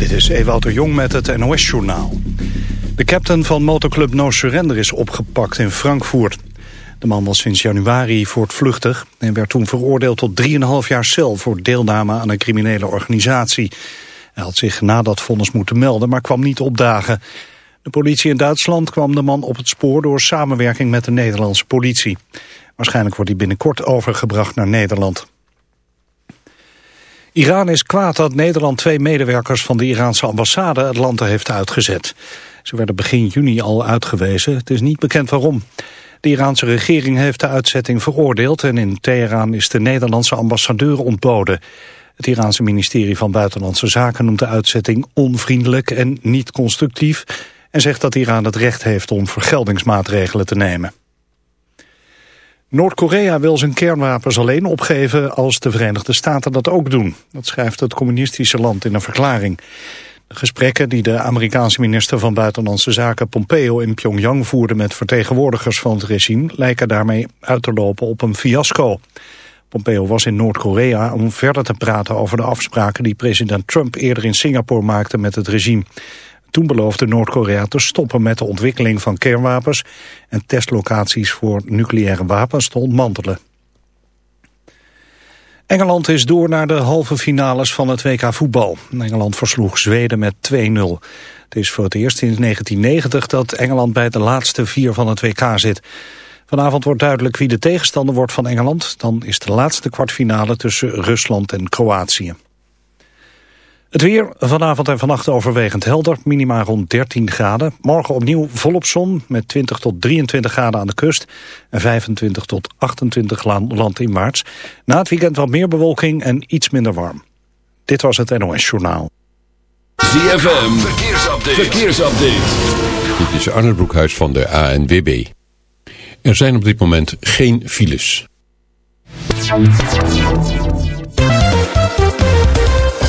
Dit is Ewout de Jong met het NOS-journaal. De captain van motoclub No Surrender is opgepakt in Frankfurt. De man was sinds januari voortvluchtig en werd toen veroordeeld tot 3,5 jaar cel... voor deelname aan een criminele organisatie. Hij had zich na dat vonnis moeten melden, maar kwam niet opdagen. De politie in Duitsland kwam de man op het spoor... door samenwerking met de Nederlandse politie. Waarschijnlijk wordt hij binnenkort overgebracht naar Nederland. Iran is kwaad dat Nederland twee medewerkers van de Iraanse ambassade het land heeft uitgezet. Ze werden begin juni al uitgewezen. Het is niet bekend waarom. De Iraanse regering heeft de uitzetting veroordeeld... en in Teheran is de Nederlandse ambassadeur ontboden. Het Iraanse ministerie van Buitenlandse Zaken noemt de uitzetting onvriendelijk en niet constructief... en zegt dat Iran het recht heeft om vergeldingsmaatregelen te nemen. Noord-Korea wil zijn kernwapens alleen opgeven als de Verenigde Staten dat ook doen. Dat schrijft het communistische land in een verklaring. De gesprekken die de Amerikaanse minister van Buitenlandse Zaken Pompeo in Pyongyang voerde met vertegenwoordigers van het regime lijken daarmee uit te lopen op een fiasco. Pompeo was in Noord-Korea om verder te praten over de afspraken die president Trump eerder in Singapore maakte met het regime. Toen beloofde Noord-Korea te stoppen met de ontwikkeling van kernwapens en testlocaties voor nucleaire wapens te ontmantelen. Engeland is door naar de halve finales van het WK voetbal. Engeland versloeg Zweden met 2-0. Het is voor het eerst sinds 1990 dat Engeland bij de laatste vier van het WK zit. Vanavond wordt duidelijk wie de tegenstander wordt van Engeland. Dan is de laatste kwartfinale tussen Rusland en Kroatië. Het weer vanavond en vannacht overwegend helder, minimaal rond 13 graden. Morgen opnieuw volop zon met 20 tot 23 graden aan de kust... en 25 tot 28 landinwaarts. Na het weekend wat meer bewolking en iets minder warm. Dit was het NOS Journaal. ZFM, verkeersupdate. verkeersupdate. Dit is Arne Broekhuis van de ANWB. Er zijn op dit moment geen files.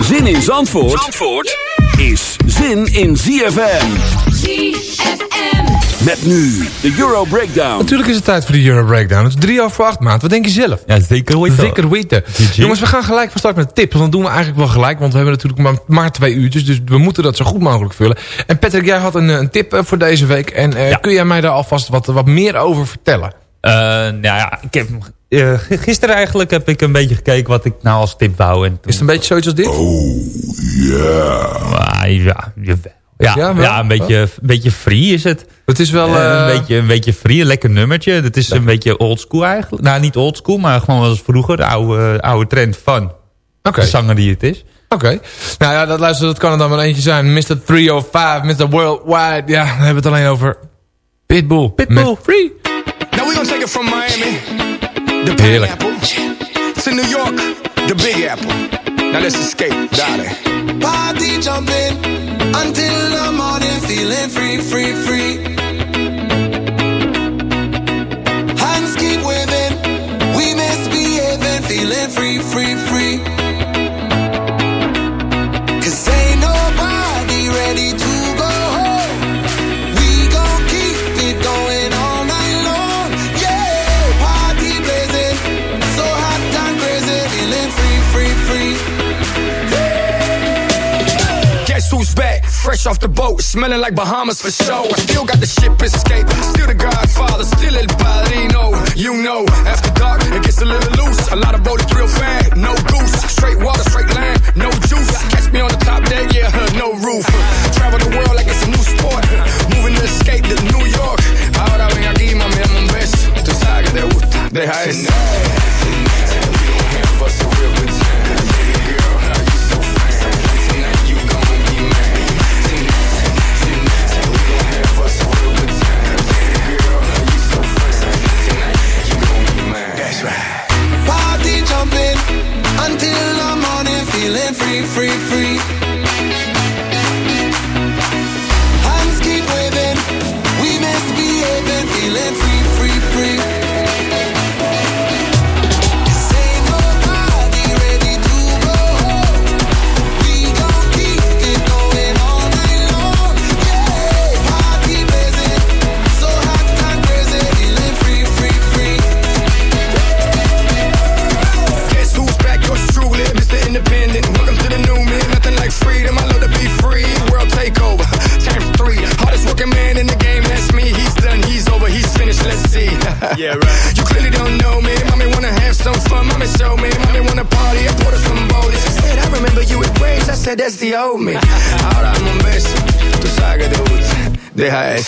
Zin in Zandvoort, Zandvoort is zin in ZFM. ZFM. Met nu de Euro Breakdown. Natuurlijk is het tijd voor de Euro Breakdown. Het is drie over acht maand. Wat denk je zelf? Ja, zeker weten. Zeker weten. Jongens, we gaan gelijk van start met tips. Want dat doen we eigenlijk wel gelijk. Want we hebben natuurlijk maar, maar twee uurtjes. Dus we moeten dat zo goed mogelijk vullen. En Patrick, jij had een, een tip eh, voor deze week. En eh, Ja. kun jij mij daar alvast wat, wat meer over vertellen? Eh, nou ja, ik heb, eh, gisteren eigenlijk heb ik een beetje gekeken wat ik nou als tip wou. En toen, Is het een beetje zoiets als dit? Ah, ja, jawel. ja, Ja, ja, wel? een beetje, een beetje free is het. Het is wel... Eh, eh, een, beetje, een beetje free, een lekker nummertje. Het is een beetje oldschool eigenlijk. Nou, niet oldschool, maar gewoon als vroeger. De oude, oude trend van Oké, de zanger die het is. oké. Nou ja, dat, luister, dat kan er dan maar eentje zijn. Mr. 305, Mr. Worldwide. Ja, dan hebben we het alleen over Pitbull. Pitbull, Met- free. Now we gonna take it from Miami, the Heerlijk. pineapple, to New York, the Big Apple. Now let's escape, darling. Party jumping until the morning, feeling free, free, free. fresh off the boat, smelling like Bahamas for sure. I still got the ship escape, still the Godfather, still El Padrino. You know, after dark it gets a little loose. A lot of rollers real fan, no goose. Straight water, straight land, no juice. Catch me on the top deck, yeah, no roof. Travel the world like it's a new sport. Moving to escape to New York. Ahora ven aquí, mami, un beso. Tú sabes que te gusta. Deja eso. free, free, free.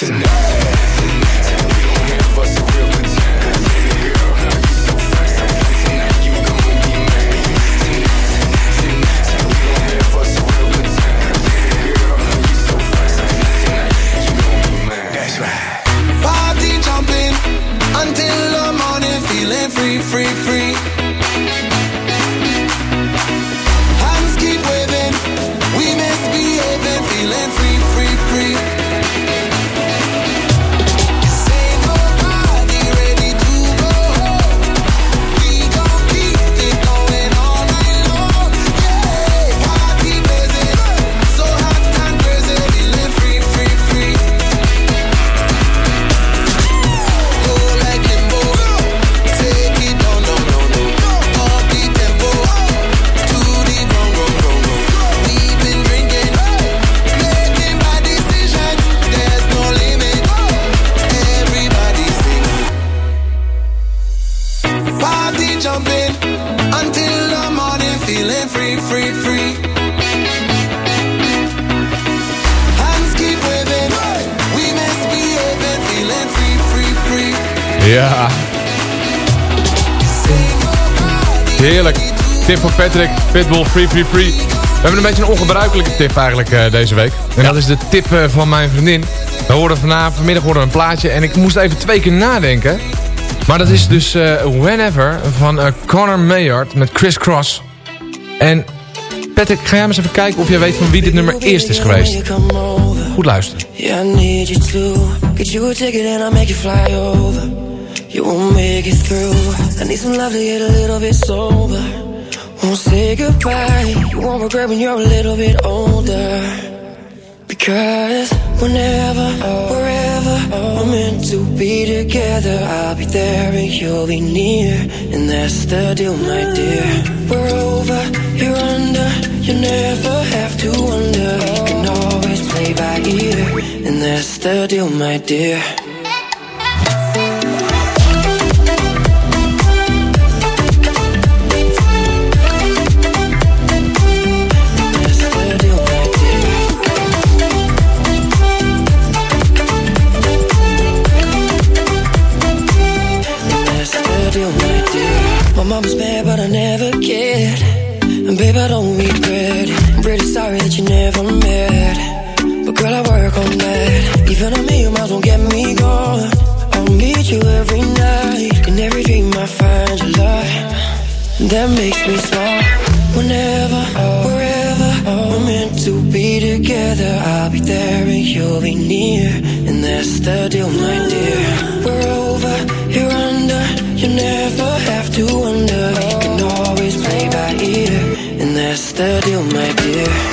tonight. Ja, heerlijk. Tip van Patrick, Pitbull, Free Free Free. We hebben een beetje een ongebruikelijke tip eigenlijk eh, deze week. En dat is de tip eh, van mijn vriendin. We hoorden vanavond, vanmiddag hoorden een plaatje en ik moest even twee keer nadenken. Maar dat is dus eh, Whenever van Connor Maynard met Chris Cross. En Patrick, ga jij eens even kijken of jij weet van wie dit nummer eerst is geweest. Goed luisteren. Over. You won't make it through. I need some love to get a little bit sober. Won't say goodbye. You won't regret when you're a little bit older. Because whenever, wherever we're meant to be together, I'll be there and you'll be near. And that's the deal, my dear. We're over, you're under. You never have to wonder. You can always play by ear. And that's the deal, my dear. That makes me smile. Whenever, wherever, we're meant to be together. I'll be there and you'll be near. And that's the deal, my dear. We're over, you're under. You never have to wonder. You can always play by ear. And that's the deal, my dear.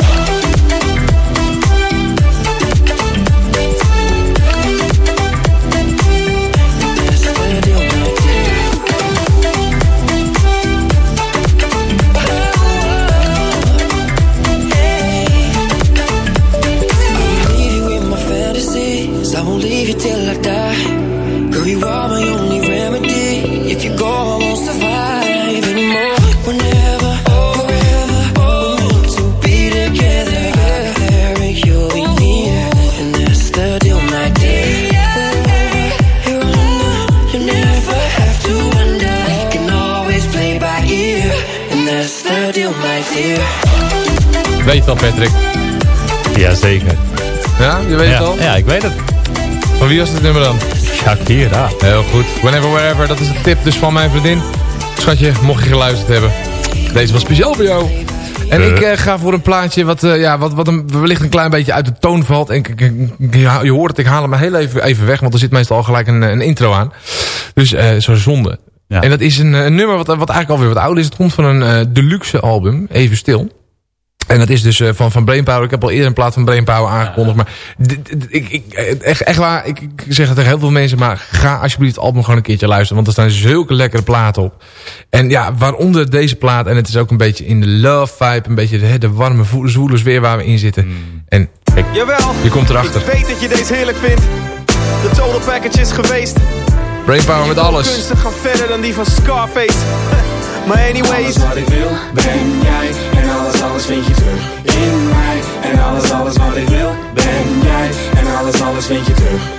Weet dan Patrick. Jazeker. Ja, je weet Ja, het al? ja, ik weet het. Van wie was het nummer dan? Shakira. Heel goed. Whenever, wherever. Dat is de tip dus van mijn vriendin. Schatje, mocht je geluisterd hebben. Deze was speciaal voor jou. En ik eh, ga voor een plaatje wat, eh, ja, wat, wat een, wellicht een klein beetje uit de toon valt. En ik, je, hoort het, ik haal hem heel even, even weg. Want er zit meestal al gelijk een, een intro aan. Dus eh zo zonde. Ja. En dat is een, een nummer wat, wat eigenlijk alweer wat ouder is. Het komt van een eh, deluxe album. Even stil. En dat is dus eh, van, van Brainpower. Ik heb al eerder een plaat van Brainpower aangekondigd. Maar ik, ik, echt, echt waar, ik, ik zeg het tegen heel veel mensen. Maar ga alsjeblieft het album gewoon een keertje luisteren. Want er staan zulke lekkere platen op. En ja, waaronder deze plaat. En het is ook een beetje in de love vibe. Een beetje de, de warme, zwoele sfeer waar we in zitten. En kijk, Jawel, je komt erachter. ik weet dat je deze heerlijk vindt. De total package is geweest. Brainpower met alles. Kunsten gaan verder dan die van Scarface. maar anyways. Alles wat ik wil, ben jij. En alles, alles vind je terug in mij. En alles, alles wat ik wil, ben jij. En alles, alles vind je terug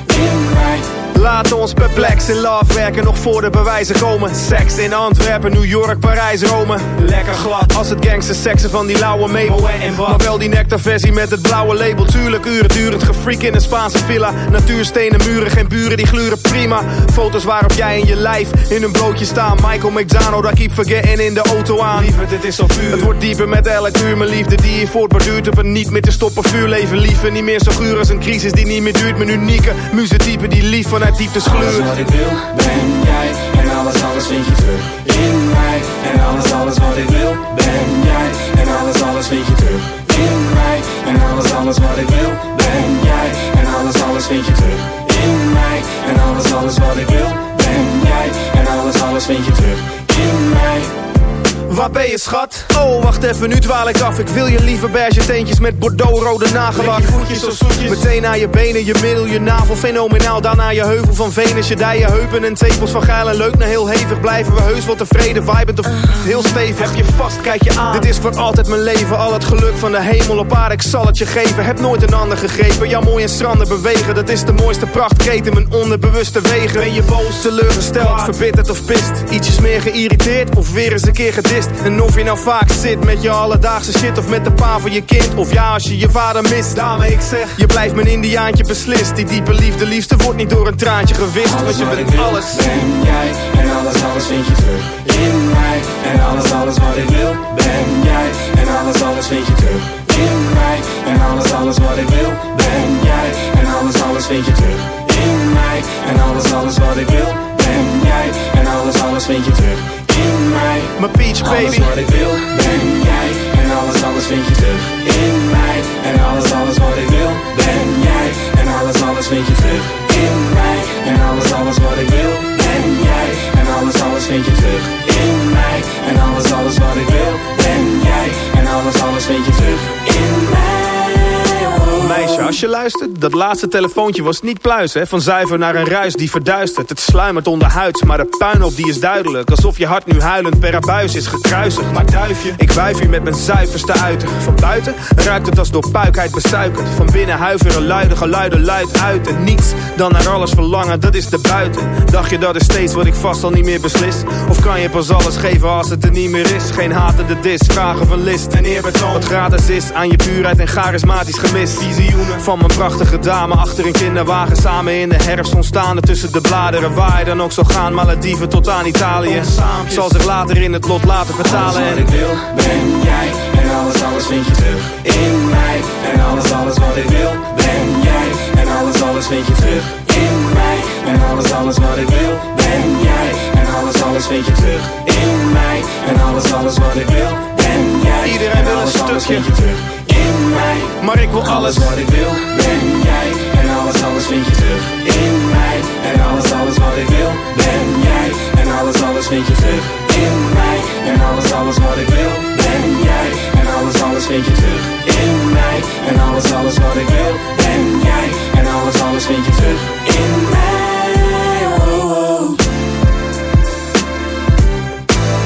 Laten ons perplex in love werken, nog voor de bewijzen komen. Seks in Antwerpen, New York, Parijs, Rome. Lekker glad als het gangster seksen van die lauwe Mabel. Maar wel die nectarversie met het blauwe label. Tuurlijk uren durend gefreak in een Spaanse villa. Natuurstenen muren, geen buren die gluren prima. Foto's waarop jij en je lijf in een blootje staan. Michael McDonald, I keep forgetting in de auto aan. Lieve, dit is zo puur. Het wordt dieper met elk uur. Mijn liefde die je voortborduurt op een niet meer te stoppen vuurleven. Liever niet meer zo guur als een crisis die niet meer duurt. Mijn unieke muzetype die lief vanuit diepte gluurt. Alles wat ik wil, ben jij. En alles, alles vind je terug in mij. En alles, alles wat ik wil, ben jij. En alles, alles vind je terug in mij. En alles, alles wat ik wil, ben jij. En alles, alles vind je terug in mij. En alles, alles wat ik wil, ben jij. En alles, alles vind je terug in mij. Waar ben je schat? Oh, wacht even, nu dwaal ik af. Ik wil je lieve beige teentjes met bordeaux-rode nagellak voetjes of zoetjes. Meteen naar je benen, je middel, je navel. Fenomenaal, naar je heuvel van Venus. Je dijen, heupen en tepels van geil en leuk. Naar heel hevig Blijven we heus wel tevreden, vibend of heel stevig. Heb je vast, kijk je aan. Dit is voor altijd mijn leven, al het geluk van de hemel op aarde Ik zal het je geven, heb nooit een ander gegrepen. Jouw mooie stranden bewegen, dat is de mooiste prachtketen. Mijn onderbewuste wegen. Ben je boos, teleurgesteld, verbitterd of pist? Ietsjes meer geïrriteerd of weer eens een keer gedist En of je nou vaak zit met je alledaagse shit Of met de pa van je kind Of ja, als je je vader mist Daarmee ik zeg, je blijft mijn indiaantje beslist Die diepe liefde, liefste wordt niet door een traantje gewist Want je bent wil, alles ben jij. En alles, alles vind je terug in mij. En alles, alles wat ik wil, ben jij. En alles, alles vind je terug in mij. En alles, alles wat ik wil, ben jij. En alles, alles vind je terug in mij. En alles, alles wat ik wil, ben jij. En alles, alles vind je terug. Mijn peach Alles baby wat ik wil, ben jij. En alles, alles vind je terug in mij. En alles, alles wat ik wil, ben jij. En alles, alles vind je terug in mij. En alles, alles wat ik wil, ben jij. En alles, alles vind je terug in mij. En alles, alles wat ik wil, ben jij. En alles, alles vind je terug in mij. Als je luistert, dat laatste telefoontje was niet pluis, hè? Van zuiver naar een ruis die verduistert. Het sluimert onderhuids, maar de puinhoop die is duidelijk. Alsof je hart nu huilend per abuis is gekruisigd. Maar duifje, ik wuif hier met mijn zuiverste uiten. Van buiten ruikt het als door puikheid besuikerd. Van binnen huiveren luide geluiden luid uit. En niets dan naar alles verlangen, dat is de buiten. Dacht je dat is steeds wat ik vast al niet meer beslis? Of kan je pas alles geven als het er niet meer is? Geen hatende dis, vragen van list en eerbetoon. Wat gratis is aan je puurheid en charismatisch gemist. Visioenen van mijn prachtige dame achter een kinderwagen. Samen in de herfst ontstaan tussen de bladeren. Waar je dan ook zal gaan, Malediven tot aan Italië. Zal zich later in het lot laten vertalen. Alles En ik wil, ben jij. En alles, alles vind je terug in mij. En alles, alles wat ik wil, ben jij. En alles, alles vind je terug in mij. En alles, alles wat ik wil, ben jij. En alles, alles vind je terug in mij. En alles, alles wat ik wil, ben jij. Iedereen En wil een stukje. terug Maar ik wil alles. wat ik wil, ben jij. En alles, alles vind je terug in mij. En alles, alles wat ik wil, ben jij. En alles, alles vind je terug in mij. En alles, alles wat ik wil, ben jij. En alles, alles vind je terug in mij. En alles, alles wat ik wil, ben jij. En alles, alles vind je terug in mij.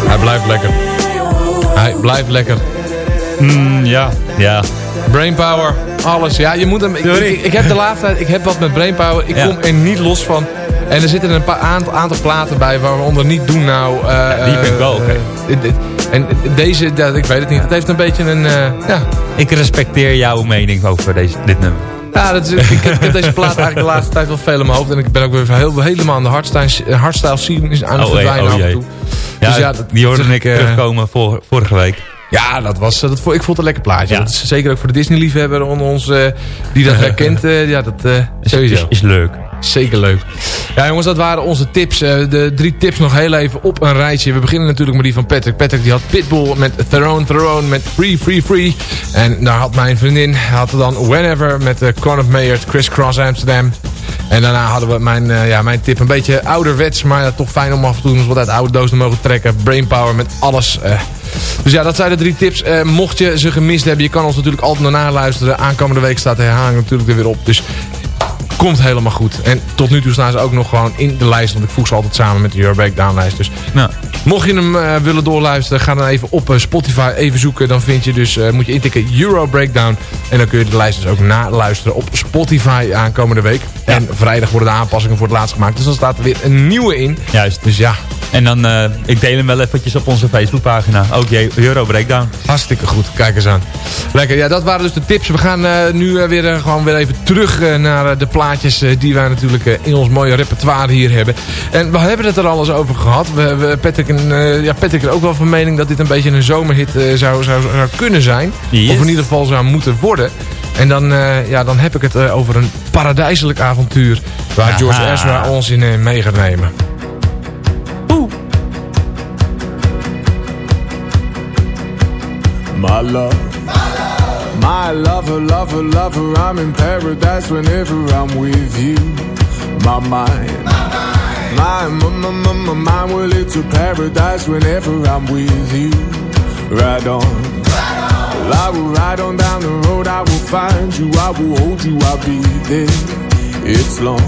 Hij blijft lekker. Hij blijft lekker. Mm, ja, ja. Brainpower, alles. Ja, je moet hem... Ik, ik, ik heb de laatste tijd... Ik heb wat met brainpower. Ik Ja. kom er niet los van. En er zitten een paar aantal, aantal platen bij waaronder niet doen nou... eh, die vind ik wel eh, En deze, ja, ik weet het niet. Het heeft een beetje een... eh, ja, Ik respecteer jouw mening over deze, dit nummer. Ja, dat is, ik, heb, ik heb deze plaat eigenlijk de laatste tijd wel veel in mijn hoofd. En ik ben ook weer heel, helemaal aan de hardstyle, hardstyle scene is aan het Oh, hey, verdwijnen oh af en toe. Ja, Dus ja, dat- die hoorde ik terugkomen vor, vorige week. Ja, dat was, eh, dat, ik vond het een lekker plaatje. Ja. Dat is zeker ook voor de Disney-liefhebber onder ons eh, die dat herkent. eh, ja, dat sowieso. Is, is leuk. Zeker leuk. Ja jongens, dat waren onze tips. De drie tips nog heel even op een rijtje. We beginnen natuurlijk met die van Patrick. Patrick die had Pitbull met Throne Throne met Free Free Free. En daar had mijn vriendin had er dan Whenever met uh, Conor Mayert, Criss Cross Amsterdam. En daarna hadden we mijn, ja, mijn tip een beetje ouderwets. Maar ja, toch fijn om af en toe eens wat uit de oude doos te mogen trekken. Brainpower met alles. Dus ja, dat zijn de drie tips. Eh, mocht je ze gemist hebben, je kan ons natuurlijk altijd nog naluisteren. Aankomende week staat de herhaling natuurlijk er weer op. Dus Komt helemaal goed. En tot nu toe staan ze ook nog gewoon in de lijst. Want ik voeg ze altijd samen met de Euro Breakdown lijst. Dus Nou, mocht je hem eh, willen doorluisteren, ga dan even op eh, Spotify even zoeken. Dan vind je dus, eh, moet je intikken Euro Breakdown. En dan kun je de lijst dus ook naluisteren op Spotify aankomende week. En vrijdag worden de aanpassingen voor het laatst gemaakt. Dus dan staat er weer een nieuwe in. juist. Dus ja, En dan, eh, ik deel hem wel eventjes op onze Facebookpagina. Ook Euro Breakdown. Hartstikke goed, kijk eens aan. Lekker, ja, dat waren dus de tips. We gaan nu weer, gewoon weer even terug naar de plaatjes eh, die wij natuurlijk eh, in ons mooie repertoire hier hebben. En we hebben het er al eens over gehad. We, we, Patrick, en, eh, ja, Patrick is ook wel van mening dat dit een beetje een zomerhit eh, zou, zou, zou kunnen zijn. Yes. Of in ieder geval zou moeten worden. En dan, eh, ja, dan heb ik het over een paradijselijk avontuur waar Aha. George Ezra ons in mee gaat nemen. My love. My lover, lover, lover, I'm in paradise whenever I'm with you. My mind. My, mind, my, my, my, my mind, will lead to paradise whenever I'm with you. Ride on. Well, I will ride on down the road, I will find you, I will hold you, I'll be there. It's long.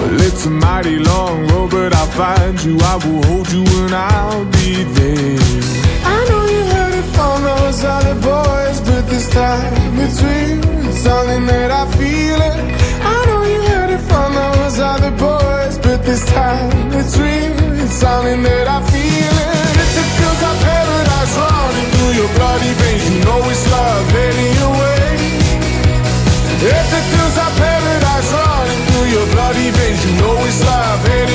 Well, it's a mighty long road, but I'll find you, I will hold you, and I'll be there. I know it from those other boys, but this time it's real. It's something that I feel it. I know you heard it from those other boys, but this time it's real. It's something that I feel it. If it feels like paradise running through your bloody veins, you know it's love heading your way. If it feels like paradise running through your bloody veins, you know it's love heading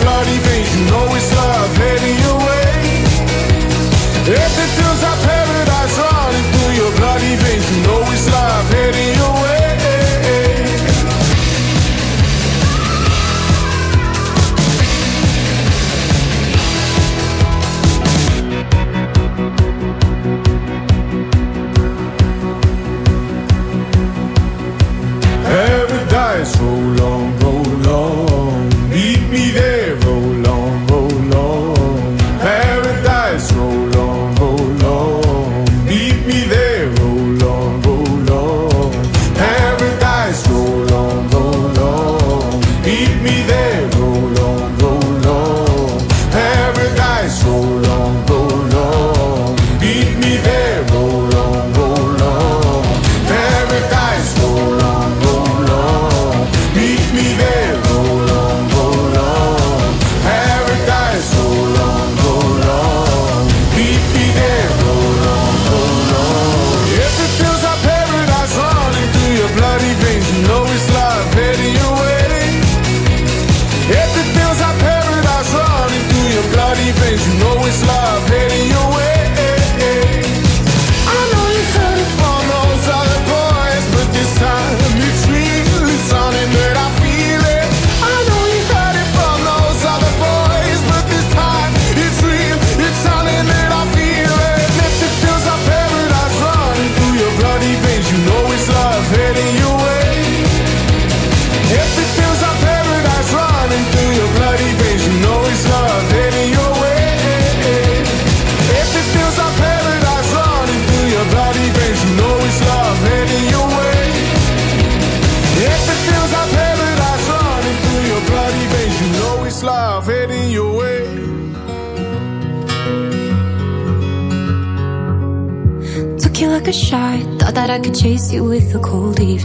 bloody veins, you know it's love heading your way. If it feels like paradise running through your bloody veins, you know it's love heading your way.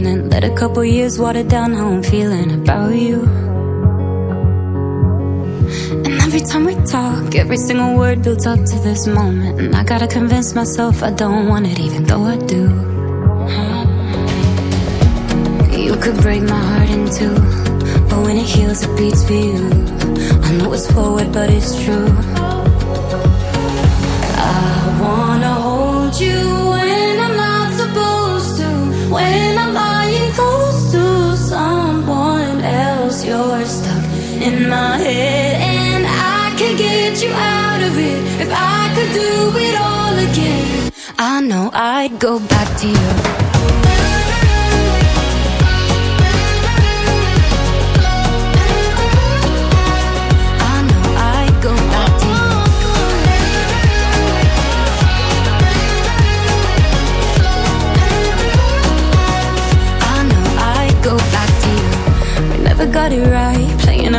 Let a couple years water down how I'm feeling about you. And every time we talk, every single word builds up to this moment. And I gotta convince myself I don't want it, even though I do. You could break my heart in two, but when it heals, it beats for you. I know it's forward, but it's true. I wanna hold you when I'm not supposed to. When I'm do it all again, I know I'd go back to you. I know I'd go back to I know I'd go back to you. We never got it right.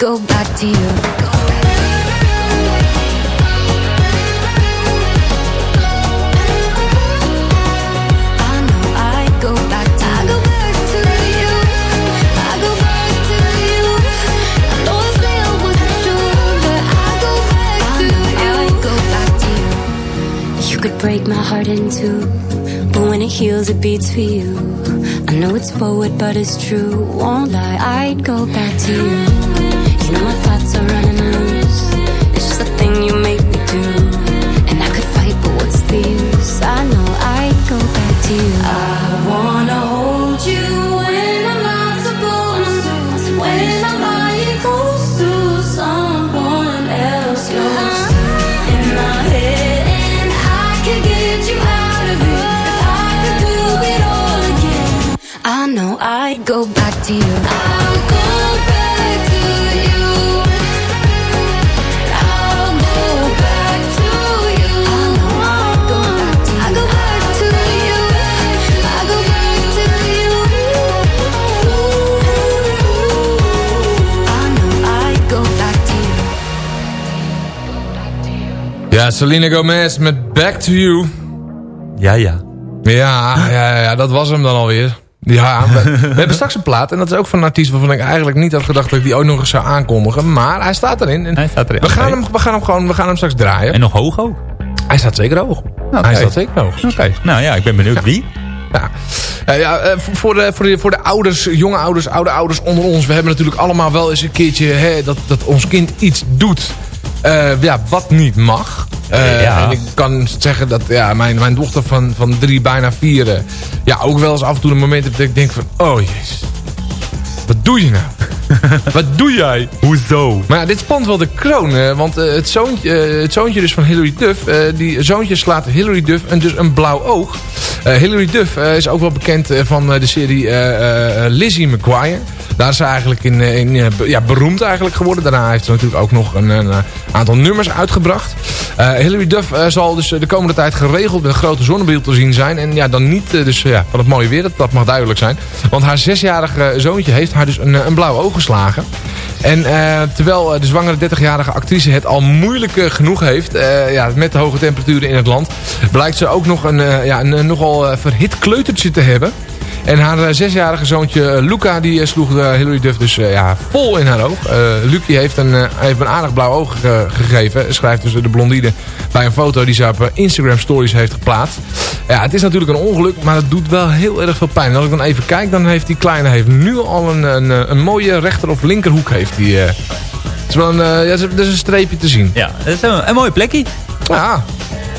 go back to you. I'd go back to I go back to you. I go back to you. I know I say I wasn't sure, but I go back to you. I go back to you. You could break my heart in two, but when it heals, it beats for you. I know it's forward, but it's true. Won't lie, I'd go back to you. My thoughts are running loose. It's just a thing you make me do, and I could fight, but what's the use? I know I'd go back to you. I wanna hold you when I'm not supposed to. When I'm lying close to someone else, you're in my head, and I can get you out of it. If I could do it all again, I know I'd go back to you. Ja, Selena Gomez met Back to You. Ja, ja. Ja, ja, ja, dat was hem dan alweer. Ja, we, we hebben straks een plaat. En dat is ook van een artiest waarvan ik eigenlijk niet had gedacht dat ik die ook nog eens zou aankondigen. Maar hij staat erin. En Hij staat erin. we, gaan hem, we, gaan hem gewoon, we gaan hem straks draaien. En nog hoog ook? Hij staat zeker hoog. Hij staat zeker hoog. Oké, nou ja, ik ben benieuwd wie. Ja. Eh, ja, eh, voor- voor, de, voor, de, voor de ouders, jonge ouders, oude ouders onder ons. We hebben natuurlijk allemaal wel eens een keertje hè, dat, dat ons kind iets doet. Eh, ja, wat niet mag. Eh, Ja. En ik kan zeggen dat ja, mijn, mijn dochter van, van drie, bijna vier... eh, ja, ook wel eens af en toe een moment dat ik denk van... Oh jezus, wat doe je nou? wat doe jij? Hoezo? Maar ja, dit spant wel de kroon. want het, zoontje, het zoontje dus van Hilary Duff... die zoontje slaat Hilary Duff een, dus een blauw oog. Hilary Duff is ook wel bekend van de serie Lizzie McGuire. Daar is ze eigenlijk in, eh, in, eh, ja, beroemd eigenlijk geworden. Daarna heeft ze natuurlijk ook nog een, een, eh, aantal nummers uitgebracht. Hilary Duff zal dus de komende tijd geregeld een grote zonnebril te zien zijn. En ja, dan niet dus, ja, van het mooie weer, dat, dat mag duidelijk zijn. Want haar zesjarige zoontje heeft haar dus een, een blauw oog geslagen. En terwijl de zwangere 30-jarige actrice het al moeilijk genoeg heeft... ja, met de hoge temperaturen in het land... blijkt ze ook nog een, ja, een, een nogal verhit kleutertje te hebben... En haar eh, zesjarige zoontje eh, Luca die eh, sloeg Hilary Duff dus ja, vol in haar oog. Lucie heeft een, heeft een aardig blauw oog ge- gegeven. Schrijft dus de blondine bij een foto die ze op Instagram stories heeft geplaatst. Ja, het is natuurlijk een ongeluk, maar het doet wel heel erg veel pijn. En als ik dan even kijk, dan heeft die kleine heeft nu al een, een, een mooie rechter- of linkerhoek. Heeft die. Het is wel een, ja, er is een streepje te zien. Ja, dat is een, een mooie plekje. Ja.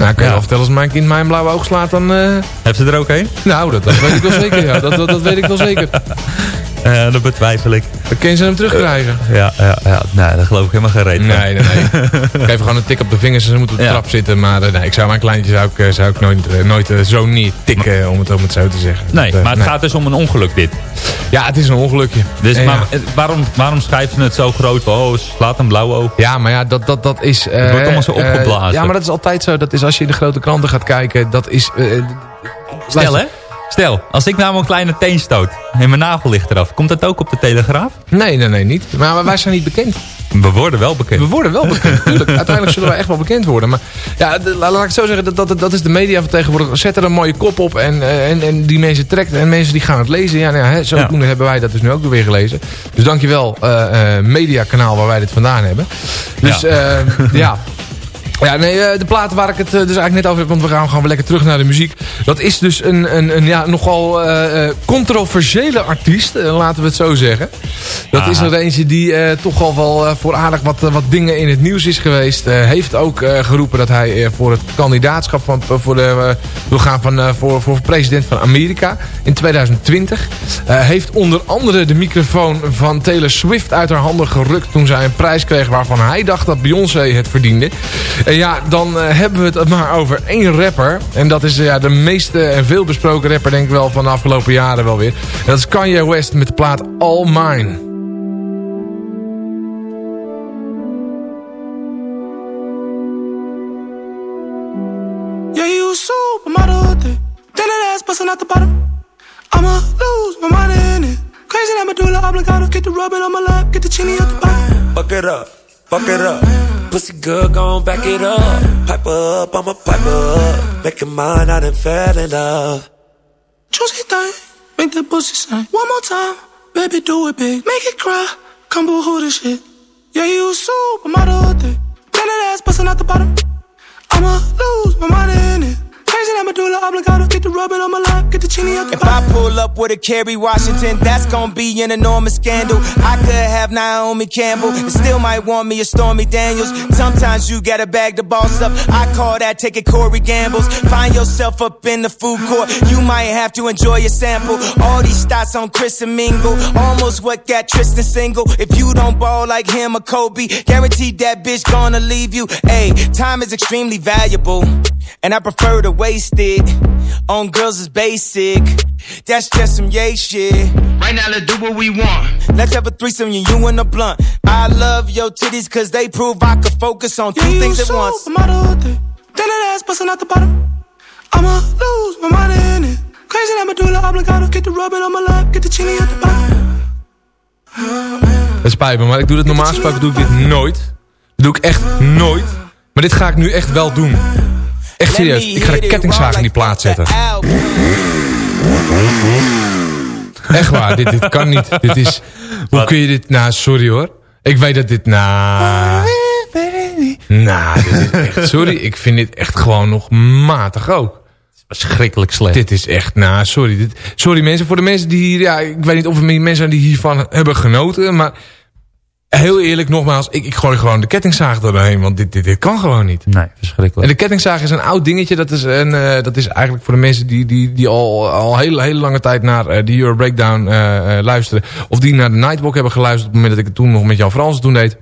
Nou, kan je wel vertellen, als mijn kind mij een blauw oog slaat, dan... eh, Heb ze er ook een? Nou, dat, dat weet ik wel zeker, ja. Dat, dat, dat weet ik wel zeker. Eh, dat betwijfel ik. Dan kun je ze hem terugkrijgen. Ja, ja, ja. Nou, daar geloof ik helemaal geen reet van. Nee, nee, nee. ik geef gewoon een tik op de vingers en ze moeten op de Ja. trap zitten. Maar eh, nee, ik zou mijn kleintje zou ik, eh, zou ik nooit, eh, nooit eh, zo neer tikken, om het, om het zo te zeggen. Nee, Dat, eh, maar het gaat dus om een ongeluk dit. Ja, het is een ongelukje. Dus maar, ja. eh, waarom, waarom schrijven ze het zo groot? Oh, slaat een blauw oog. Ja, maar ja, dat, dat, dat is... eh, Het wordt allemaal zo eh, opgeblazen. ja, maar dat is altijd zo. Dat is als je in de grote kranten gaat kijken, dat is... eh, Stel hè? Stel, als ik nou een kleine teen stoot en mijn nagel ligt eraf. Komt dat ook op de Telegraaf? Nee, nee, nee, niet. Maar, wij zijn niet bekend. We worden wel bekend. We worden wel bekend, tuurlijk. Uiteindelijk zullen we echt wel bekend worden. Maar ja, laat ik het zo zeggen, dat, dat, dat is de media van tegenwoordig. Zet er een mooie kop op en, eh, en, en die mensen trekt. En mensen die gaan het lezen. Ja, nou ja, hè, zodoende hebben wij dat dus nu ook weer gelezen. Dus dankjewel, eh eh mediakanaal waar wij dit vandaan hebben. Dus ja. Ja, nee, eh, de platen waar ik het eh, dus eigenlijk net over heb, want we gaan, we lekker terug naar de muziek. Dat is dus een, een, een ja, nogal eh, controversiële artiest, laten we het zo zeggen. Dat is Aha. er eentje die toch al wel voor aardig wat, wat dingen in het nieuws is geweest. Heeft ook geroepen dat hij voor het kandidaatschap van, voor de, wil gaan van, voor, voor president van Amerika in 2020. Eh, heeft onder andere de microfoon van Taylor Swift uit haar handen gerukt toen zij een prijs kreeg waarvan hij dacht dat Beyoncé het verdiende. En ja, dan eh, hebben we het maar over één rapper. En dat is eh, ja, de meeste en veel besproken rapper denk ik wel van de afgelopen jaren wel weer. En dat is Kanye West met de plaat All Mine. Out the bottom. I'ma lose my mind in it. Crazy that medulla oblongata. Get the rubbing on my lap, get the chinny at the bottom. Fuck it up, fuck it up. Pussy good, gon' back it up. Pipe up, I'ma pipe up. Make your mind, I done fell in love. Juicy thing, make that pussy sing. One more time, baby, do it big. Make it cry, come boo hoo this shit. Yeah, you a supermodel thing. That ass bustin' out the bottom. I'ma lose my mind in it. Crazy that medulla oblongata. Get the rubbing on my lap, get the chinny at the If I pull up with a Kerry Washington, that's gonna be an enormous scandal. I could have Naomi Campbell, and still might want me a Stormy Daniels. Sometimes you gotta bag the boss up. I call that taking Corey Gambles. Find yourself up in the food court, you might have to enjoy a sample. All these stats on Chris and Mingle, almost what got Tristan single. If you don't ball like him or Kobe, guaranteed that bitch gonna leave you. Hey, time is extremely valuable, and I prefer to waste it on girls is basic. That's just some yay shit. Right now, let's do what we want. Let's have a threesome, you, you and a blunt. I love your titties, cause they prove I could focus on two Yeah, things at once. supermodel thing. Then that ass busting out the bottom. I'ma lose my mind in it. Crazy that medulla oblongata. Get the rubbing on my lap, get the chinny at the bottom. Het spijt me, maar ik doe dit normaal gesproken doe ik dit nooit. Dat doe ik echt nooit. Maar dit ga ik nu echt wel doen. Echt serieus. Ik ga de kettingzaag in die plaat zetten. Echt waar, dit, dit kan niet. Dit is... Hoe kun je dit... Nou, sorry hoor. Ik weet dat dit... Nou... Nou, dit is echt... Sorry, ik vind dit echt gewoon nog matig ook. Verschrikkelijk slecht. Dit is echt... Nou, sorry. Dit, sorry mensen, voor de mensen die hier... Ja, ik weet niet of er mensen zijn die hiervan hebben genoten, maar... Heel eerlijk, nogmaals, ik, ik gooi gewoon de kettingzaag doorheen, want dit, dit, dit kan gewoon niet. Nee, verschrikkelijk. En de kettingzaag is een oud dingetje. Dat is, een, eh, dat is eigenlijk voor de mensen die, die, die al, al hele, hele lange tijd naar eh, de Euro Breakdown eh, luisteren. Of die naar de Nightwalk hebben geluisterd op het moment dat ik het toen nog met Jan Frans toen deed.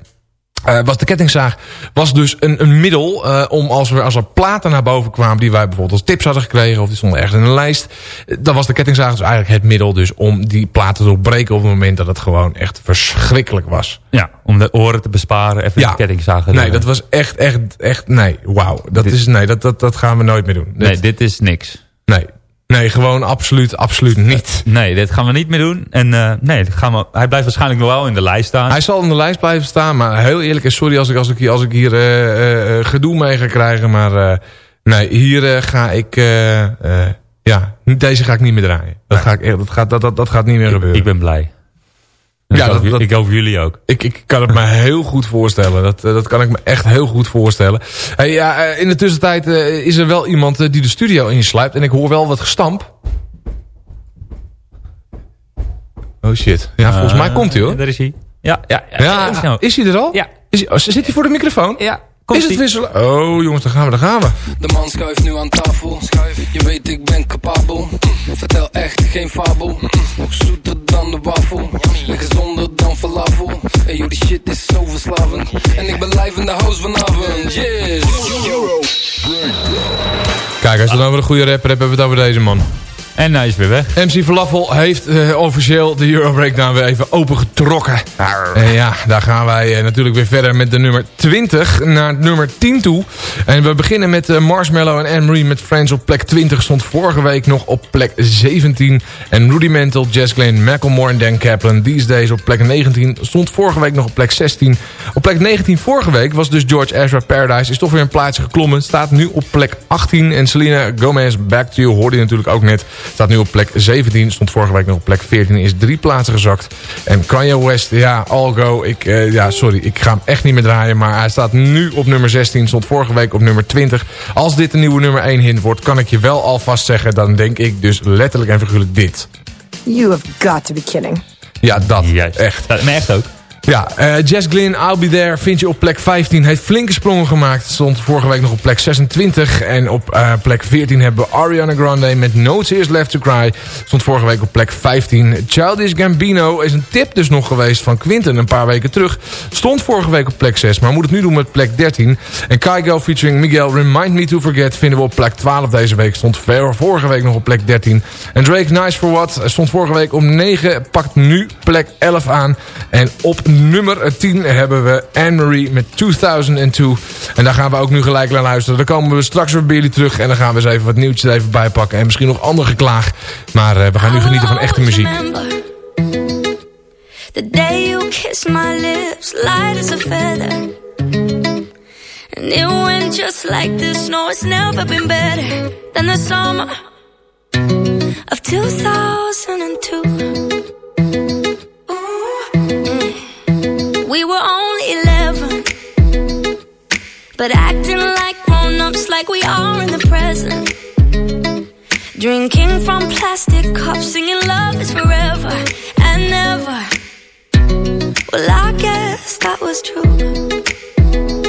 Eh, was de kettingzaag was dus een, een middel eh, om als er, als er platen naar boven kwamen die wij bijvoorbeeld als tips hadden gekregen of die stonden ergens in een lijst. eh, Dan was de kettingzaag dus eigenlijk het middel dus om die platen te doorbreken op het moment dat het gewoon echt verschrikkelijk was. Ja, om de oren te besparen, even Ja. de kettingzagen. Nee, dat was echt, echt, echt, nee, wauw. Dat is, nee, dat, dat, dat gaan we nooit meer doen. Nee, dit is niks. Nee, nee, gewoon absoluut, absoluut niet. Nee, dit gaan we niet meer doen. En eh, nee, gaan we, hij blijft waarschijnlijk nog wel in de lijst staan. Hij zal in de lijst blijven staan, maar heel eerlijk, en sorry als ik, als ik, hier- als ik hier eh, eh, eh, gedoe mee ga krijgen, maar eh, nee, hier eh, ga ik, eh, eh, ja, deze ga ik niet meer draaien. Dat, ga ik, dat, gaat, dat, dat, dat gaat niet meer gebeuren. Ik ben blij. Ja, ik, hoop, dat- ik hoop jullie ook. Ik, ik kan het me heel goed voorstellen. Dat, eh, dat kan ik me echt heel goed voorstellen. Hey, ja, eh, in de tussentijd eh, is er wel iemand die de studio insluipt. En ik hoor wel wat gestamp. Oh shit. Ja, volgens mij komt hij hoor. Daar is hij. Ja, ja, ja. Ja, is hij er al? Ja. Is hij, oh, zit hij voor de microfoon? Ja. Is het wisselen? Oh jongens, daar gaan we, daar gaan we. De man schuift nu aan tafel. Je weet, ik ben capabel. Vertel echt geen fabel. Nog zoeter dan de wafel. En gezonder dan falafel. Hey, joh, die shit is zo verslavend. En ik ben live in de house vanavond. Yes. Kijk, als we dan over een goede rapper hebben, hebben we het over deze man. En hij is weer weg. MC Falafel heeft eh, officieel de Euro Breakdown weer even opengetrokken. En ja, daar gaan wij eh, natuurlijk weer verder met de nummer 20 naar nummer 10 toe. En we beginnen met eh, Marshmallow en Anne-Marie met Friends op plek 20. Stond vorige week nog op plek 17. En Rudimental, Jess Glynn, Macklemore en Dan Kaplan. These Days op plek 19. Stond vorige week nog op plek 16. Op plek 19 vorige week was dus George Ezra Paradise. Is toch weer een plaatsje geklommen. Staat nu op plek 18. En Selena Gomez, Back to You, hoorde je natuurlijk ook net. Staat nu op plek 17. Stond vorige week nog op plek 14. Is drie plaatsen gezakt. En Kanye West, ja, all go. Ik, eh, ja, sorry, ik ga hem echt niet meer draaien. Maar hij staat nu op nummer 16. Stond vorige week op nummer 20. Als dit een nieuwe nummer 1 hint wordt, kan ik je wel alvast zeggen. Dan denk ik dus letterlijk en figuurlijk dit. You have got to be kidding. Ja, dat. Echt. Nee, echt ook. Ja, eh, Jess Glynn, I'll Be There, vind je op plek 15. Heeft flinke sprongen gemaakt. Stond vorige week nog op plek 26. En op eh, plek 14 hebben we Ariana Grande met No Tears Left to Cry. Stond vorige week op plek 15. Childish Gambino is een tip dus nog geweest van Quinten een paar weken terug. Stond vorige week op plek 6, maar moet het nu doen met plek 13. En Kygo featuring Miguel Remind Me to Forget vinden we op plek 12 deze week. Stond vorige week nog op plek 13. En Drake Nice for What stond vorige week op 9. Pakt nu plek 11 aan. En op nummer 10 hebben we Anne-Marie met 2002. En daar gaan we ook nu gelijk naar luisteren. Dan komen we straks weer bij jullie terug. En dan gaan we eens even wat nieuwtjes even bij pakken. En misschien nog ander geklaag. Maar eh, we gaan nu genieten van echte muziek. The day you kissed my lips, light as a feather. And it went just like this. No, it's never been better than the summer of 2002. But acting like grown ups, like we are in the present. Drinking from plastic cups, singing love is forever and never. Well, I guess that was true.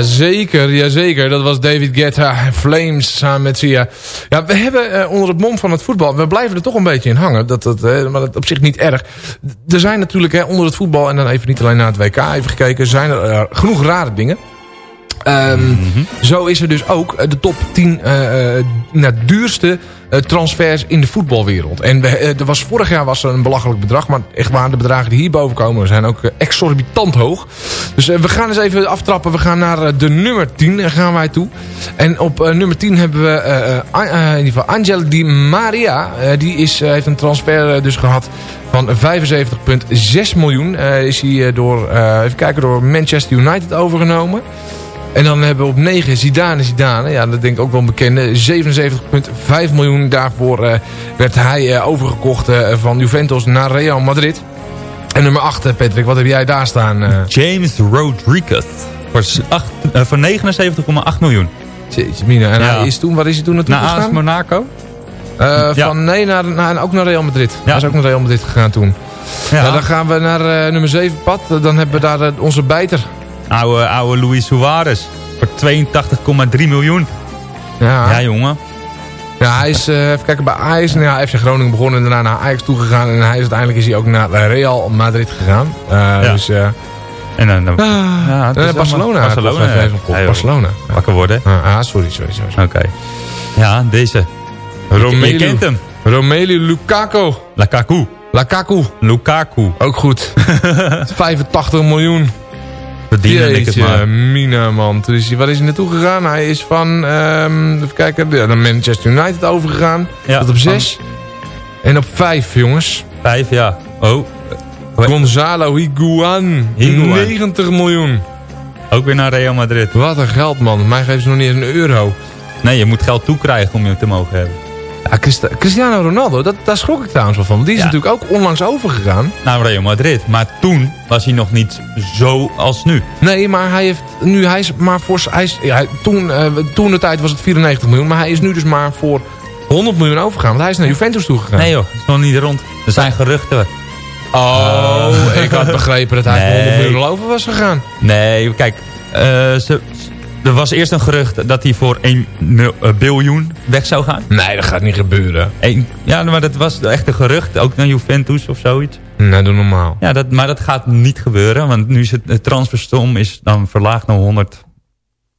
Jazeker, jazeker. Dat was David Guetta, Flames, samen met Sia. Ja, we hebben eh, onder het mom van het voetbal... we blijven er toch een beetje in hangen. Dat, dat, eh, maar dat op zich niet erg. Er zijn natuurlijk hè, onder het voetbal... en dan even niet alleen naar het WK even gekeken... zijn er eh, genoeg rare dingen. Ehm, Zo is er dus ook de top 10 eh, eh, nou, duurste transfers in de voetbalwereld. En eh, er was, vorig jaar was er een belachelijk bedrag. Maar echt waar, de bedragen die hierboven komen zijn ook eh, exorbitant hoog. Dus eh, we gaan eens even aftrappen. We gaan naar eh, de nummer 10 eh, gaan wij toe. En op eh, nummer 10 hebben we eh, eh, eh, in ieder geval Angel Di Maria. Eh, die is, eh, heeft een transfer eh, dus gehad van 75,6 miljoen. Eh, is hij eh, door, eh, even kijken, door Manchester United overgenomen. En dan hebben we op 9 Zidane Zidane. Ja, dat denk ik ook wel een bekende. 77,5 miljoen. Daarvoor eh, werd hij eh, overgekocht eh, van Juventus naar Real Madrid. En nummer 8, eh, Patrick, wat heb jij daar staan? James Rodriguez. Voor, voor 79,8 miljoen. Jeetje mina. En hij is toen, waar is hij toen naartoe Naar? Monaco? Ja. Van nee, naar, naar, ook naar Real Madrid. Hij is ook naar Real Madrid gegaan toen. Ja. dan gaan we naar nummer 7 pad. Dan hebben we daar onze bijter. Oude, oude Luis Suarez. Voor 82,3 miljoen. Ja. Ja, jongen. Ja, hij is, eh, even kijken, bij Ajax, nou ja, FC Groningen begonnen en daarna naar Ajax toegegaan. En hij is uiteindelijk is hij ook naar Real Madrid gegaan. Eh, Dus, eh, En dan, dan ja, is eh, Barcelona. Barcelona. Barcelona. Ja. Barcelona. Wakker worden. Ah, ah, sorry, sorry, sorry. Oké. Ja, deze. Romelu. Je kent hem. Romelu Lukaku. Lukaku. Lukaku. Lukaku. Ook goed. 85 miljoen. Verdienen ik het maar. mina man. Dus waar is hij naartoe gegaan? Hij is van, ehm, even kijken, naar Manchester United overgegaan. Ja, Tot op 6. En op 5, jongens. 5, ja. Oh. Gonzalo. Higuain. 90 miljoen. Ook weer naar Real Madrid. Wat een geld, man. Mij geven ze nog niet eens een euro. Nee, je moet geld toekrijgen om je te mogen hebben. Ja, Christa- Cristiano Ronaldo, dat, daar schrok ik trouwens wel van. Die is Ja. natuurlijk ook onlangs overgegaan. Naar Real Madrid. Maar toen was hij nog niet zo als nu. Nee, maar hij heeft nu, hij is maar voor, hij is, ja, toen, eh, toen de tijd was het 94 miljoen. Maar hij is nu dus maar voor 100 miljoen overgegaan. Want hij is naar Juventus toegegaan. Nee joh, het is nog niet rond. Er zijn geruchten. Oh, ik had begrepen dat hij voor 100 Nee. miljoen over was gegaan. Nee, kijk. eh, ze, er was eerst een gerucht dat hij voor 1 mil- eh, biljoen weg zou gaan. Nee, dat gaat niet gebeuren. Eén- ja, maar dat was echt een gerucht. Ook naar Juventus of zoiets. Nee, doe normaal. Ja, dat, maar dat gaat niet gebeuren. Want nu is het, het transferstom is dan verlaagd naar 100...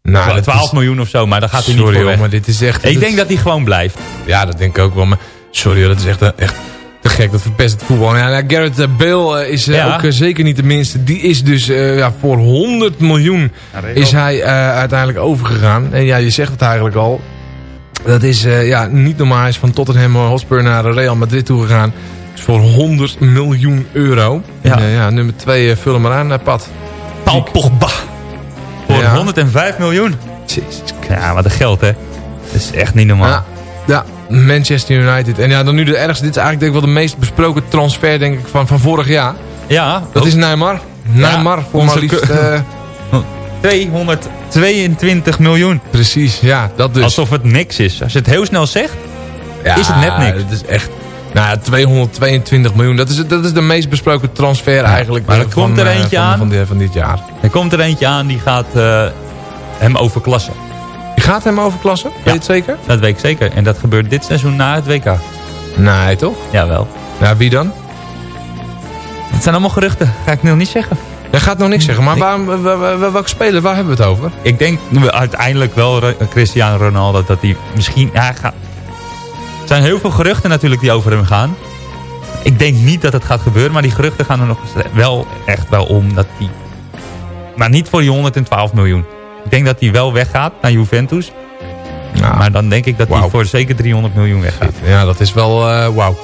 Nou, dat 12 is- miljoen of zo, maar daar gaat hij niet Sorry voor hoor, weg. maar dit is echt... Ik denk dat hij gewoon blijft. Ja, dat denk ik ook wel. Maar sorry dat is echt, echt te gek. Dat verpest het voetbal. Ja, Garrett eh, Bale eh, is eh, Ja. ook zeker niet de minste. Die is dus ja, voor 100 miljoen is hij uiteindelijk overgegaan. En ja, je zegt het eigenlijk al. Dat is ja, niet normaal. Hij is van Tottenham Hotspur naar Real Madrid toegegaan. Dus voor 100 miljoen euro. Ja. En, ja nummer 2, vul hem maar aan, Pat. Paul Pogba. Voor Ja. 105 miljoen. Ja, wat een geld, hè. Dat is echt niet normaal. Ja, ja, Manchester United. En ja, dan nu de ergste. Dit is eigenlijk denk ik wel de meest besproken transfer denk ik, van, van vorig jaar. Ja. Dat is Neymar. Neymar voor maar liefst... eh, 222 miljoen. Precies, ja, dat dus. Alsof het niks is. Als je het heel snel zegt, Ja, is het net niks. Het is echt... Nou ja, 222 miljoen. Dat is, dat is de meest besproken transfer eigenlijk. maar er komt van, er eh, eentje van, aan. Van, dit- van dit jaar. er komt er eentje aan die gaat eh, hem overklassen. Je gaat hem overklassen? Weet je het zeker? Dat weet ik zeker. En dat gebeurt dit seizoen na het WK. Nee, toch? Jawel. Ja, wie dan? Het zijn allemaal geruchten. Ga ik nog niet zeggen. Jij gaat nog niks zeggen. Maar waarom, wa- wa- wa- welke speler, waar hebben we het over? Ik denk uiteindelijk wel Cristiano Ronaldo dat hij misschien... Ja, gaat... Er zijn heel veel geruchten natuurlijk die over hem gaan. Ik denk niet dat het gaat gebeuren, maar die geruchten gaan er nog wel echt wel om dat hij... Maar niet voor die 112 miljoen. Ik denk dat hij wel weggaat naar Juventus. Maar dan denk ik dat hij voor zeker 300 miljoen weggaat. Ja, dat is wel eh wauw.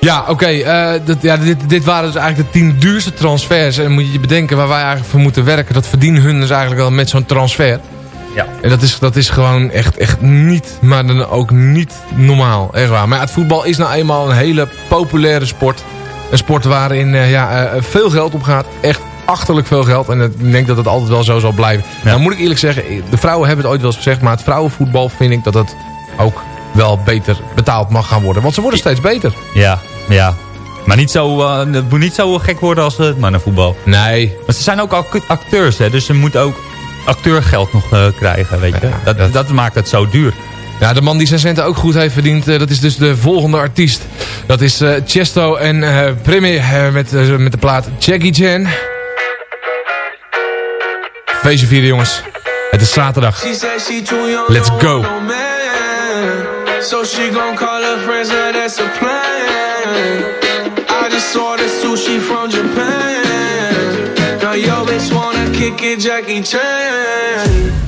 Ja, oké. eh, dat- ja, dit, dit waren dus eigenlijk de tien duurste transfers. En moet je je bedenken waar wij eigenlijk voor moeten werken. Dat verdienen hun dus eigenlijk wel met zo'n transfer. Ja. En dat is, dat is gewoon echt, echt niet, maar dan ook niet normaal. Echt waar. Maar ja, het voetbal is nou eenmaal een hele populaire sport. Een sport waarin eh, ja, eh, veel geld op gaat. Echt achterlijk veel geld. En ik denk dat het altijd wel zo zal blijven. Nou moet ik eerlijk zeggen, de vrouwen hebben het ooit wel eens gezegd. Maar het vrouwenvoetbal vind ik dat het ook wel beter betaald mag gaan worden. Want ze worden steeds beter. Ja, ja. Maar niet zo, eh, het moet niet zo gek worden als het mannenvoetbal. Nee. Maar ze zijn ook ac- acteurs, hè, dus ze moeten ook acteurgeld nog eh, krijgen, weet je. dat, dat... maakt het zo duur. Ja, de man die zijn centen ook goed heeft verdiend, eh, dat is dus de volgende artiest. Dat is eh, Chesto en eh Premier eh, met, eh, met de plaat Jackie Chan. Feestje vieren jongens. Het is zaterdag. Let's go. So she gon' call her friends, now that's a plan. I just saw the sushi from Japan. Now yo bitch wanna kick it, Jackie Chan.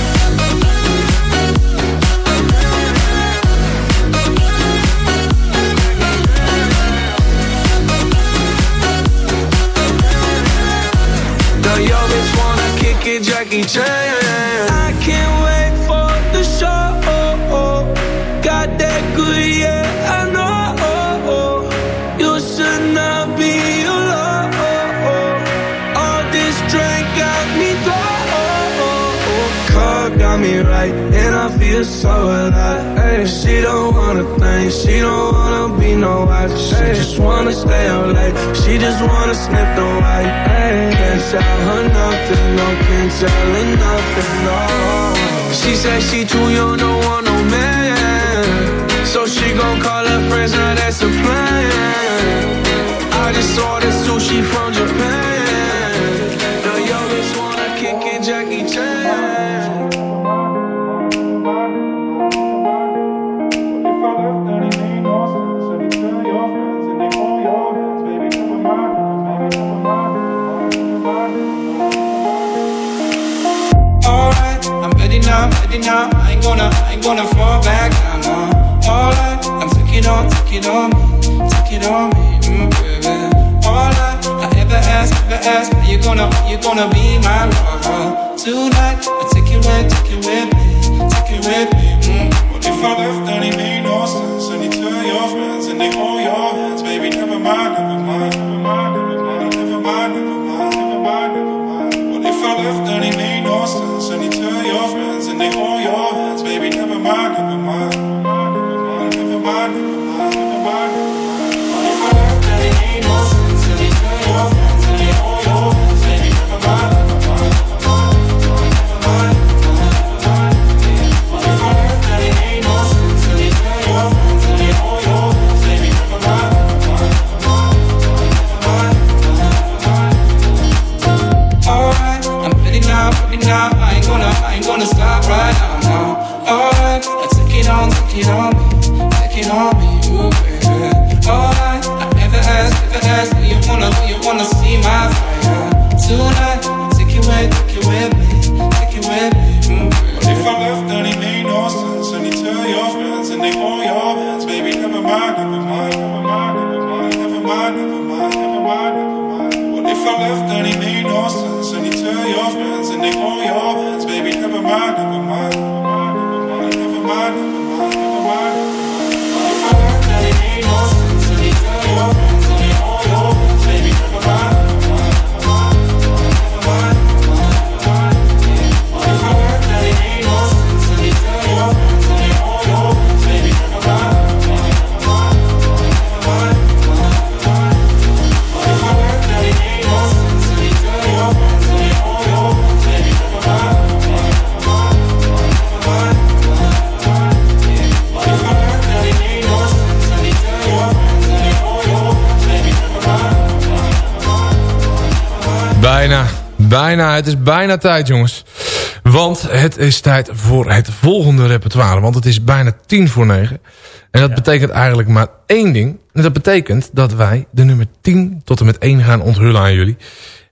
It, Jackie Chan. I can't wait for the show. Got that good, yeah, I know. You should not be alone. All this drink got me gone. got me right, feel so alive. Ay, she don't wanna think, she don't wanna be no wife. She just wanna stay out late, she just wanna sniff the white. Can't tell her nothing, no, can't tell her nothing, no. She said she too young, don't want no man. So she gon' call her friends, now that's a plan. I just ordered sushi from ain't gonna, I ain't gonna fall back now. No. Alright, I'm take it on, take it on me, take it on me, mm, baby. Alright, I I ever ask, ever ask, are you gonna, are you gonna be my lover tonight? I take you with, take you with me, take you with me. Mm. What if I left? Then it made no sense. And you tell your friends and they hold Het is bijna tijd, jongens. Want het is tijd voor het volgende repertoire. Want het is bijna tien voor negen. En dat betekent eigenlijk maar één ding. En dat betekent dat wij de nummer 10 tot en met 1 gaan onthullen aan jullie.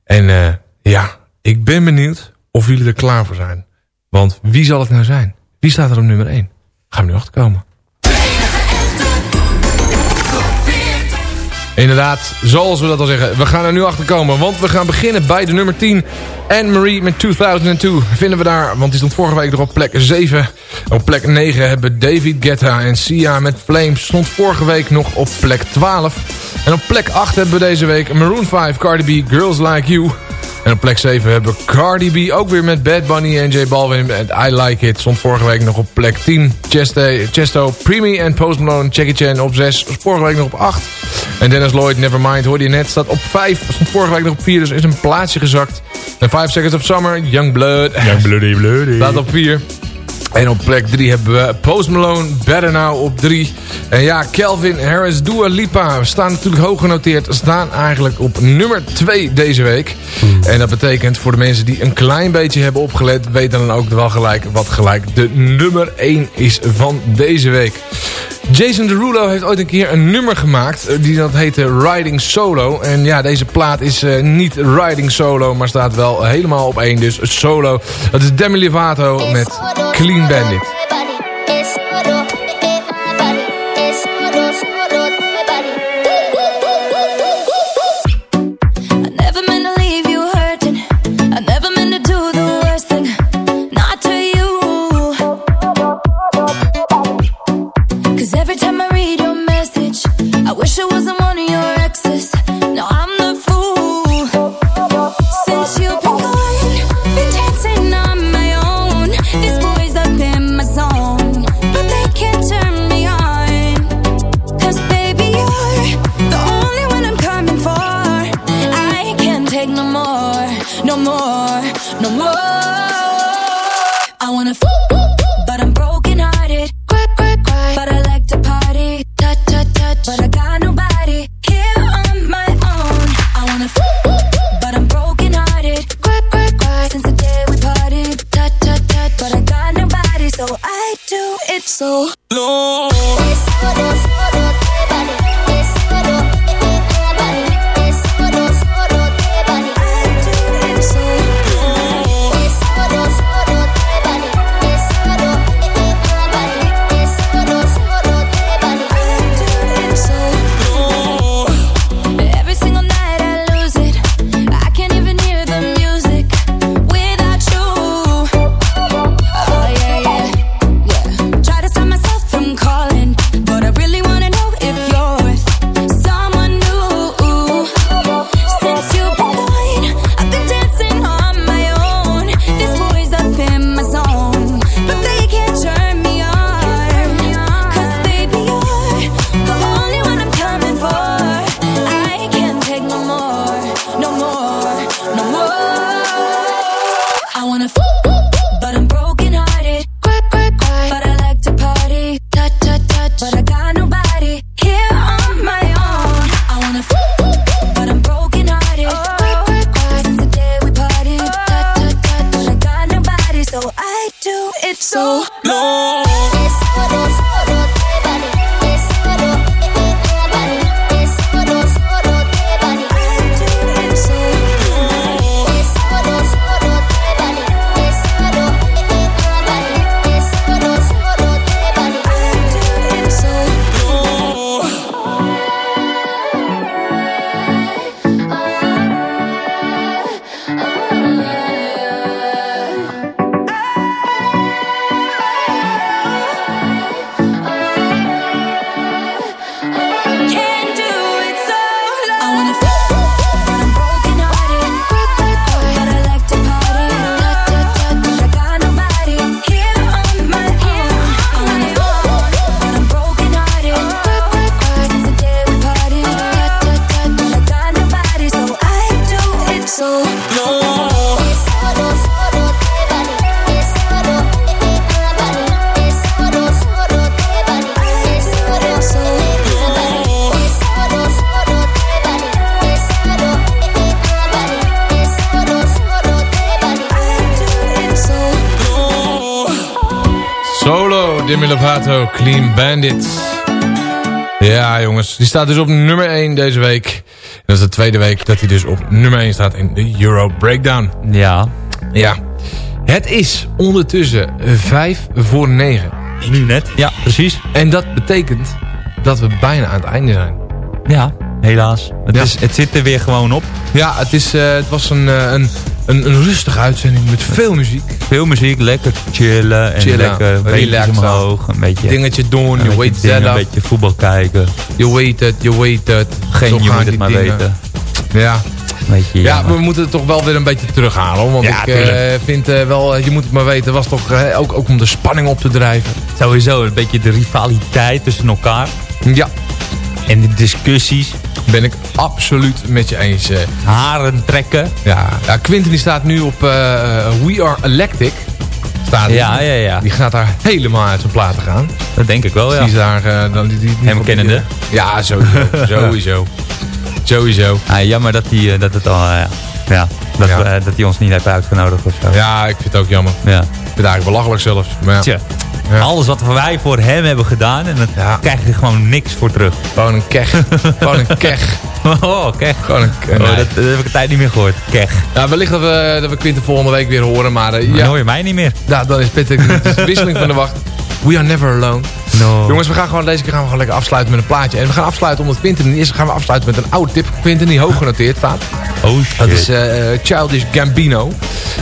En eh, ja, ik ben benieuwd of jullie er klaar voor zijn. Want wie zal het nou zijn? Wie staat er op nummer 1? Gaan we nu achterkomen. Inderdaad, zoals we dat al zeggen. We gaan er nu achter komen, want we gaan beginnen bij de nummer 10. Anne-Marie met 2002 vinden we daar, want die stond vorige week nog op plek 7. Op plek 9 hebben David Guetta en Sia met Flames. Stond vorige week nog op plek 12. En op plek 8 hebben we deze week Maroon 5, Cardi B, Girls Like You. En op plek 7 hebben we Cardi B ook weer met Bad Bunny en J Balvin met I Like It. Stond vorige week nog op plek 10. Chesto, Chesto Preemy en Post Malone, Jackie Chan op 6. Was vorige week nog op 8. En Dennis Lloyd, Nevermind, hoorde je net, staat op 5. Stond vorige week nog op 4, dus is een plaatsje gezakt. En 5 Seconds of Summer, Young Blood. Young Bloody Bloody. Staat op 4. En op plek 3 hebben we Post Malone, Better Now op 3. En ja, Calvin Harris, Dua Lipa staan natuurlijk hoog genoteerd. Staan eigenlijk op nummer 2 deze week. En dat betekent voor de mensen die een klein beetje hebben opgelet... weten dan ook wel gelijk wat gelijk de nummer 1 is van deze week. Jason Derulo heeft ooit een keer een nummer gemaakt. eh, Die dat heette Riding Solo. En ja, deze plaat is eh, niet Riding Solo. Maar staat wel helemaal op één. Dus solo. Dat is Demi Lovato met Clean Bandit. Lovato, Clean Bandits. Ja, jongens. Die staat dus op nummer 1 deze week. En dat is de tweede week dat hij dus op nummer 1 staat in de Euro Breakdown. Ja. Ja. Het is ondertussen 5 voor 9. Nu net, ja, precies. En dat betekent dat we bijna aan het einde zijn. Ja, helaas. Het, Ja. is, het zit er weer gewoon op. Ja, het, is, eh, het was een, eh, een, een, een rustige uitzending met veel muziek. Veel muziek, lekker chillen en Chillen, lekker relaxen. omhoog. Een beetje, Dingetje doen, je weet zelf. Een beetje voetbal kijken. Je weet het, je weet het. Geen, je moet het maar dingen. weten. Ja. Beetje, Ja, we moeten het toch wel weer een beetje terughalen. hoor. Want Ja, ik eh, vind eh, wel, je moet het maar weten, was toch eh, ook, ook om de spanning op te drijven. Sowieso een beetje de rivaliteit tussen elkaar. Ja. En de discussies. Ben ik absoluut met je eens. eh. Haren trekken. Ja, ja Quinten die staat nu op eh, We Are Electric. Staat hij. Ja, ja, ja. Die gaat daar helemaal uit zijn platen gaan. Dat denk ik wel, ja. Die is daar, eh, dan, die, die, die- Hem kennende. Ja, sowieso. sowieso. Sowieso. Ah, jammer dat, die, eh, dat het al... ja, dat, Ja. we, dat hij ons niet heeft uitgenodigd of zo. Ja, ik vind het ook jammer. Ja. Ik vind het eigenlijk belachelijk zelfs. Maar ja. Tja. Ja. Alles wat wij voor hem hebben gedaan. En dan krijg je gewoon niks voor terug. Gewoon een keg. Gewoon een keg. Oh, keg. Gewoon een keg. Oh, dat, dat heb ik een tijd niet meer gehoord. Keg. Ja, wellicht dat we, dat we Quinten volgende week weer horen. Maar Dan ja, hoor je mij niet meer. ja, dan is Patrick niet. Het is de wisseling van de wacht. We are never alone. No. Jongens, we gaan gewoon deze keer gaan we gewoon lekker afsluiten met een plaatje. En we gaan afsluiten omdat Quinten niet is. Gaan we afsluiten met een oude tip. Quinten die hoog genoteerd staat. Oh shit. Dat is eh, eh, Childish Gambino.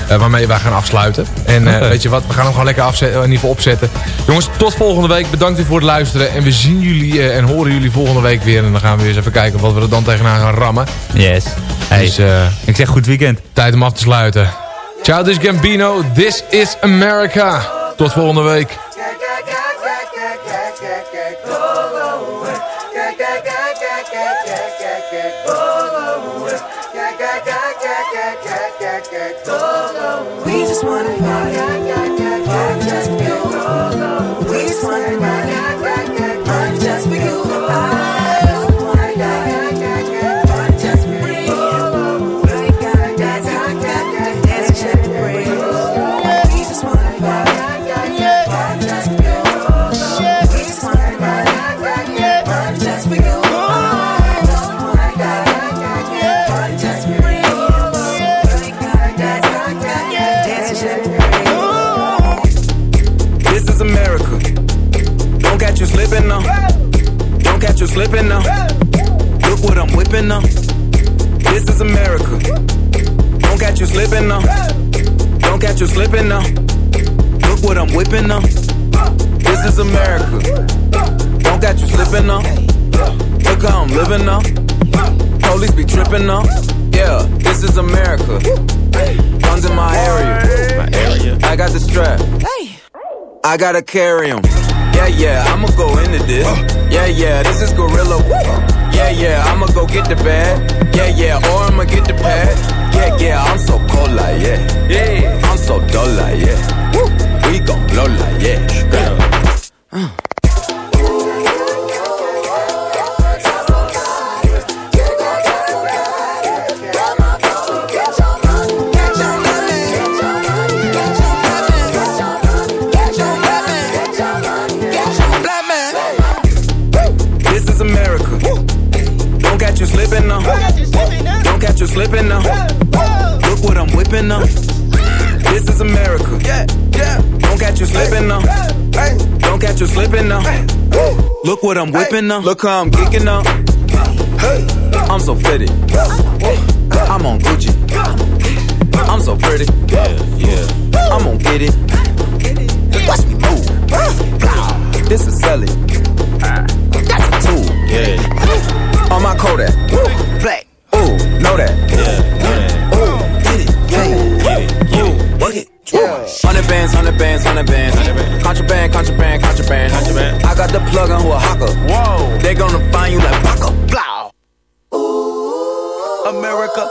eh, waarmee wij gaan afsluiten. En weet je wat, we gaan hem gewoon lekker afzetten, in ieder geval opzetten. Jongens, tot volgende week. Bedankt weer voor het luisteren. En we zien jullie en horen jullie volgende week weer. En dan gaan we weer eens even kijken wat we er dan tegenaan gaan rammen. Yes. Hey, Dus ik zeg goed weekend. tijd om af te sluiten. Childish Gambino, This is America. Tot volgende week. Now. Uh. This is America. Don't catch you slipping now. Don't catch you slipping now. Look what I'm whipping now. This is America. Don't catch you slipping now. Look how I'm living now. Police be tripping now. Yeah, this is America. Guns in. My area. I got the strap. I gotta carry 'em. Yeah, yeah, I'ma go into this. Yeah, yeah, this is Gorilla. Yeah, yeah, I'ma go get the bag. Yeah, yeah, or I'ma get the pad. Yeah, yeah, I'm so cold like, yeah. Yeah, I'm so dull like, yeah. We gon' blow like, yeah. This uh. Catch you slipping now. Look what I'm whipping now. This is America. Yeah, yeah. Don't catch you slipping now. Don't catch you slipping now. Look what I'm whipping now. Look how I'm geeking now. I'm so fitted. I'm on Gucci. I'm so pretty. Yeah, yeah. I'm gonna get it. Watch me move. This is selling. That's a tool. Yeah. On my Kodak. Black. Ooh, know that. Yeah. Ooh, get it. Yeah. Get it. Yeah. Work it. Hundred bands, hundred bands, hundred bands. Contraband, contraband, contraband. Contraband. I got the plug on who a hawker. Whoa. They gonna find you like Baka. Blow. Ooh, America.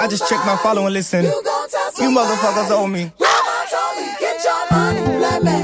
I just checked my follow and listen. You you motherfuckers owe me. Mama told me, Get your money. Black man.